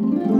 Música